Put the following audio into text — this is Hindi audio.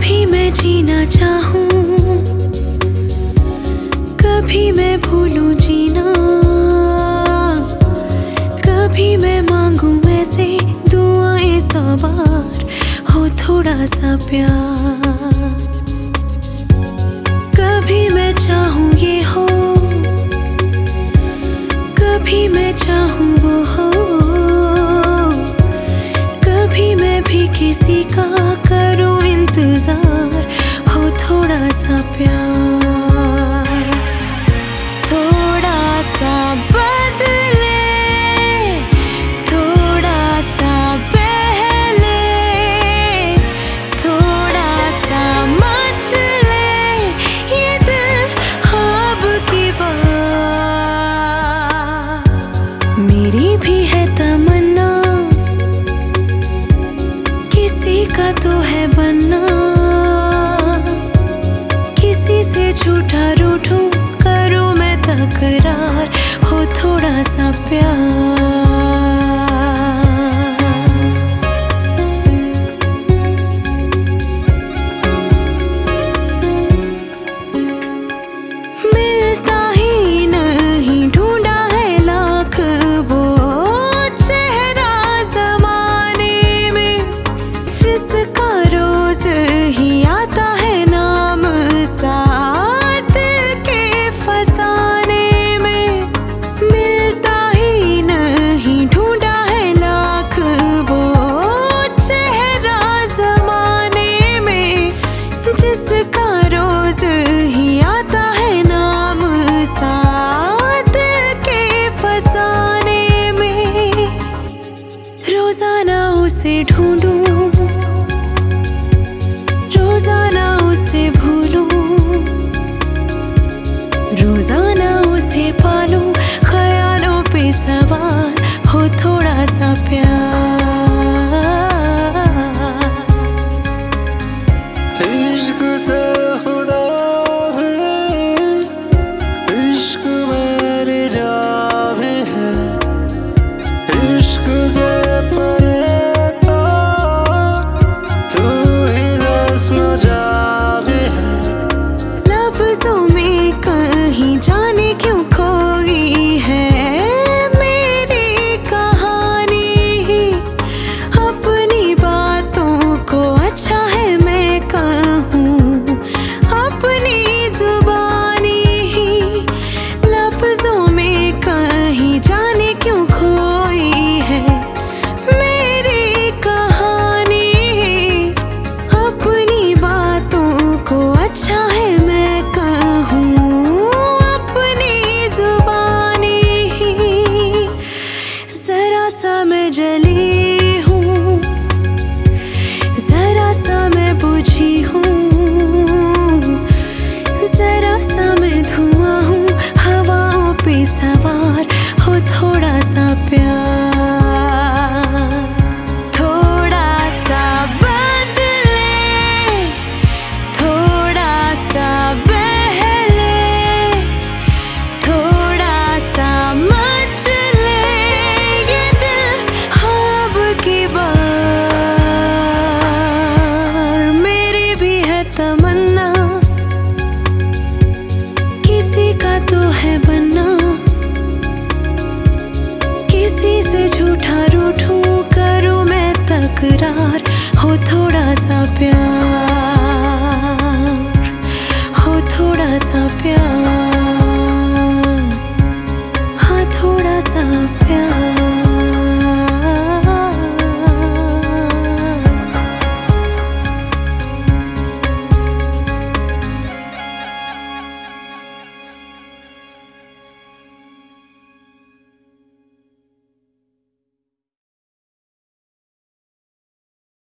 भी मैं जीना चाहूँ, कभी मैं भूलू जीना, कभी मैं मांगू मैं से दुआएँ सौ बार हो थोड़ा सा प्यार। कभी मैं चाहूँ ये हो, कभी मैं चाहूँ वो हो, कभी मैं भी किसी का करूँ ना किसी से छुटा रू